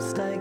stay.